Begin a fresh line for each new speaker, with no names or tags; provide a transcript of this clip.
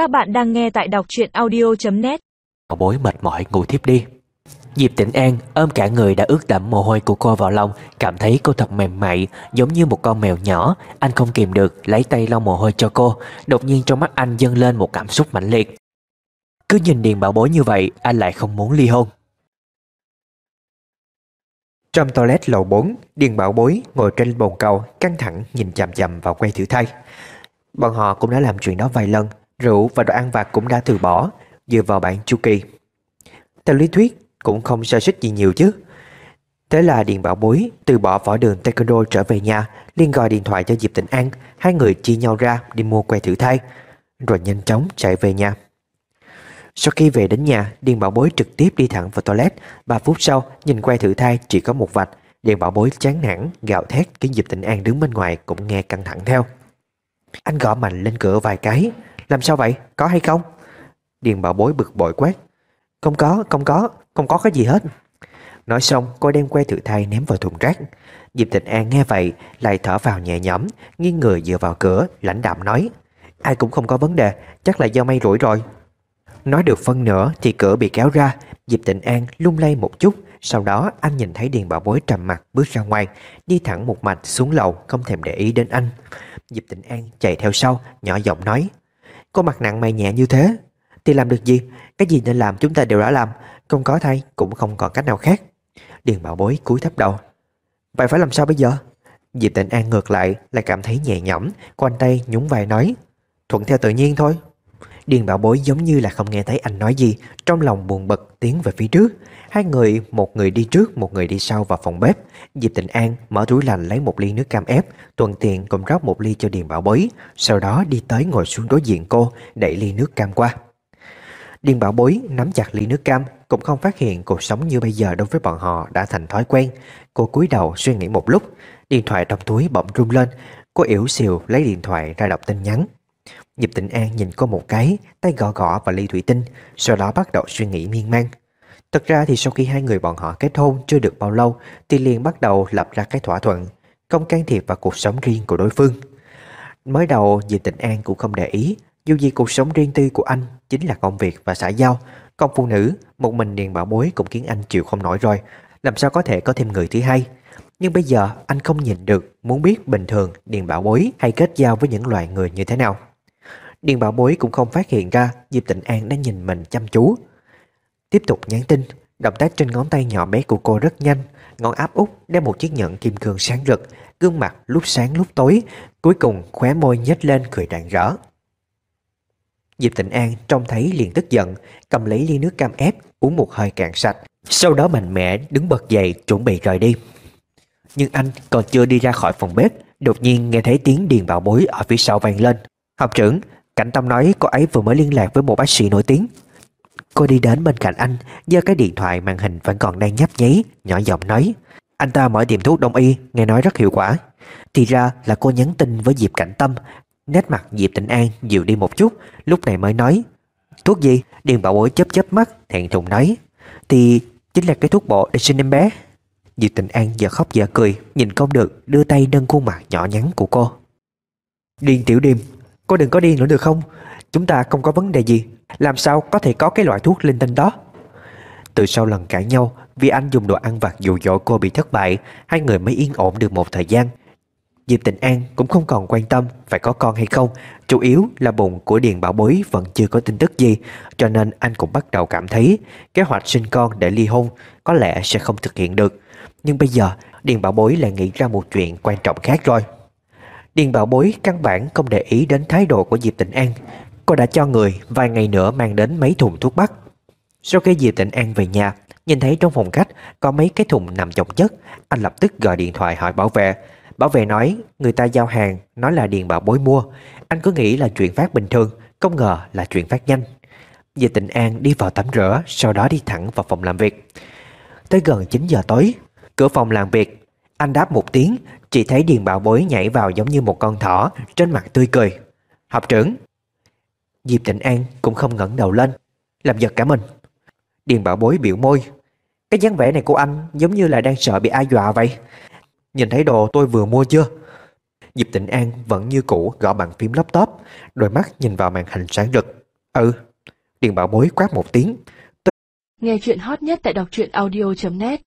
Các bạn đang nghe tại đọc truyện audio.net
Bảo bối mệt mỏi ngủ thiếp đi. Diệp Tĩnh An ôm cả người đã ướt đẫm mồ hôi của cô vào lòng Cảm thấy cô thật mềm mại Giống như một con mèo nhỏ. Anh không kìm được lấy tay lau mồ hôi cho cô. Đột nhiên trong mắt anh dâng lên một cảm xúc mãnh liệt. Cứ nhìn Điền Bảo Bối như vậy Anh lại không muốn ly hôn. Trong toilet lầu 4 Điền Bảo Bối ngồi trên bồn cầu Căng thẳng nhìn chằm chằm vào que thử thai. Bọn họ cũng đã làm chuyện đó vài lần Rượu và đồ ăn vặt cũng đã từ bỏ, Dựa vào bản chu kỳ. Theo lý thuyết, cũng không xa xích gì nhiều chứ. Thế là Điền Bảo Bối từ bỏ võ đường Taekwondo trở về nhà, liền gọi điện thoại cho Diệp Tịnh An, Hai người chia nhau ra đi mua que thử thai, Rồi nhanh chóng chạy về nhà. Sau khi về đến nhà Điền Bảo Bối trực tiếp đi thẳng vào toilet. 3 phút sau, nhìn que thử thai chỉ có một vạch. Điền Bảo Bối chán nản gạo thét khiến Diệp Tịnh An đứng bên ngoài cũng nghe căng thẳng theo. Anh gõ mạnh lên cửa vài cái làm sao vậy? Có hay không? Điền Bảo Bối bực bội quát. Không có, không có, không có cái gì hết. Nói xong cô đem que thử thai ném vào thùng rác. Diệp Tịnh An nghe vậy Lại thở vào nhẹ nhõm Nghiêng người dựa vào cửa lãnh đạm nói Ai cũng không có vấn đề Chắc là do may rủi rồi. Nói được phân nửa thì cửa bị kéo ra Diệp Tịnh An lung lay một chút Sau đó anh nhìn thấy Điền Bảo Bối trầm mặt bước ra ngoài Đi thẳng một mạch xuống lầu Không thèm để ý đến anh. Diệp Tịnh An chạy theo sau Nhỏ giọng nói Cô mặt nặng mày nhẹ như thế. Thì làm được gì? Cái gì nên làm chúng ta đều đã làm. Không có thay, cũng không còn cách nào khác. Điền bảo bối cúi thấp đầu. Vậy phải làm sao bây giờ? Diệp Tịnh An ngược lại lại cảm thấy nhẹ nhõm, Quanh tay nhún vai nói. Thuận theo tự nhiên thôi. Điền bảo bối giống như là không nghe thấy anh nói gì. Trong lòng buồn bực tiến về phía trước. Hai người, một người đi trước Một người đi sau vào phòng bếp. Diệp Tịnh An mở túi lạnh lấy một ly nước cam ép Tuần tiện cũng rót một ly cho Điền bảo bối. Sau đó đi tới ngồi xuống đối diện cô Đẩy ly nước cam qua. Điền bảo bối nắm chặt ly nước cam Cũng không phát hiện cuộc sống như bây giờ đối với bọn họ đã thành thói quen. Cô cúi đầu suy nghĩ một lúc Điện thoại trong túi bỗng rung lên. Cô yếu xìu lấy điện thoại ra đọc tin nhắn. Diệp Tịnh An nhìn cô một cái, Tay gõ gõ vào ly thủy tinh, Sau đó bắt đầu suy nghĩ miên man. Thật ra thì sau khi hai người bọn họ kết hôn chưa được bao lâu, Thì liền bắt đầu lập ra cái thỏa thuận Không can thiệp vào cuộc sống riêng của đối phương. Mới đầu Diệp Tịnh An cũng không để ý, Dù gì cuộc sống riêng tư của anh Chính là công việc và xã giao, Còn phụ nữ, Một mình Điền Bảo Bối cũng khiến anh chịu không nổi rồi, Làm sao có thể có thêm người thứ hai. Nhưng bây giờ anh không nhìn được, Muốn biết bình thường Điền Bảo Bối hay kết giao với những loại người như thế nào. Điền Bảo Bối cũng không phát hiện ra Diệp Tịnh An đang nhìn mình chăm chú. Tiếp tục nhắn tin, Động tác trên ngón tay nhỏ bé của cô rất nhanh. Ngón áp út đeo một chiếc nhẫn kim cương sáng rực, Gương mặt lúc sáng lúc tối, Cuối cùng khóe môi nhếch lên cười rạng rỡ. Diệp Tịnh An trông thấy liền tức giận, Cầm lấy ly nước cam ép, Uống một hơi cạn sạch. Sau đó mạnh mẽ đứng bật dậy chuẩn bị rời đi. Nhưng anh còn chưa đi ra khỏi phòng bếp, Đột nhiên nghe thấy tiếng điền bảo bối Ở phía sau vang lên. Học trưởng Cảnh Tâm nói cô ấy vừa mới liên lạc với một bác sĩ nổi tiếng. Cô đi đến bên cạnh anh, giơ cái điện thoại màn hình vẫn còn đang nhấp nháy, Nhỏ giọng nói, Anh ta mở tiệm thuốc đông y, Nghe nói rất hiệu quả. Thì ra là cô nhắn tin với Diệp Cảnh Tâm, Nét mặt Diệp Tịnh An dịu đi một chút, Lúc này mới nói, Thuốc gì? Điền bảo bối chớp chớp mắt, Thẹn thùng nói, Thì chính là cái thuốc bộ để sinh em bé. Diệp Tịnh An giờ khóc giờ cười, Nhìn không được, đưa tay nâng khuôn mặt nhỏ nhắn của cô. Điền tiểu điềm Cô đừng có đi nữa được không? Chúng ta không có vấn đề gì. Làm sao có thể có cái loại thuốc linh tinh đó? Từ sau lần cãi nhau, Vì anh dùng đồ ăn vặt dụ dỗ cô bị thất bại, Hai người mới yên ổn được một thời gian. Diệp Tịnh An cũng không còn quan tâm Phải có con hay không, Chủ yếu là bụng của Điền Bảo Bối Vẫn chưa có tin tức gì, Cho nên anh cũng bắt đầu cảm thấy Kế hoạch sinh con để ly hôn Có lẽ sẽ không thực hiện được. Nhưng bây giờ, Điền Bảo Bối lại nghĩ ra một chuyện quan trọng khác rồi. Điền Bảo Bối căn bản không để ý đến thái độ của Diệp Tịnh An. Cô đã cho người vài ngày nữa mang đến mấy thùng thuốc bắc. Sau khi Diệp Tịnh An về nhà, Nhìn thấy trong phòng khách có mấy cái thùng nằm chồng chất, Anh lập tức gọi điện thoại hỏi bảo vệ. Bảo vệ nói, người ta giao hàng Nói là Điền Bảo Bối mua. Anh cứ nghĩ là chuyện phát bình thường, Không ngờ là chuyện phát nhanh. Diệp Tịnh An đi vào tắm rửa, Sau đó đi thẳng vào phòng làm việc. Tới gần 9 giờ tối, Cửa phòng làm việc anh đáp một tiếng Chỉ thấy Điền Bảo Bối nhảy vào giống như một con thỏ Trên mặt tươi cười. Học trưởng. Diệp Tịnh An cũng không ngẩng đầu lên Làm giật cả mình. Điền Bảo Bối biểu môi. Cái dáng vẻ này của anh giống như là đang sợ bị ai dọa vậy. Nhìn thấy đồ tôi vừa mua chưa? Diệp Tịnh An vẫn như cũ gõ bàn phím laptop Đôi mắt nhìn vào màn hình sáng rực. Ừ, Điền bảo bối quát một tiếng.
Nghe chuyện hot nhất tại đọc truyện audio.net